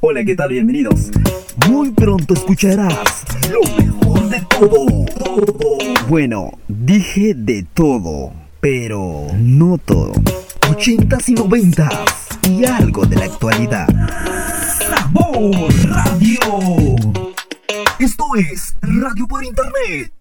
Hola, ¿qué tal? Bienvenidos. Muy pronto escucharás lo mejor de todo. Bueno, dije de todo, pero no todo. Ochentas y noventas y algo de la actualidad. Sabor Radio. Esto es Radio por Internet.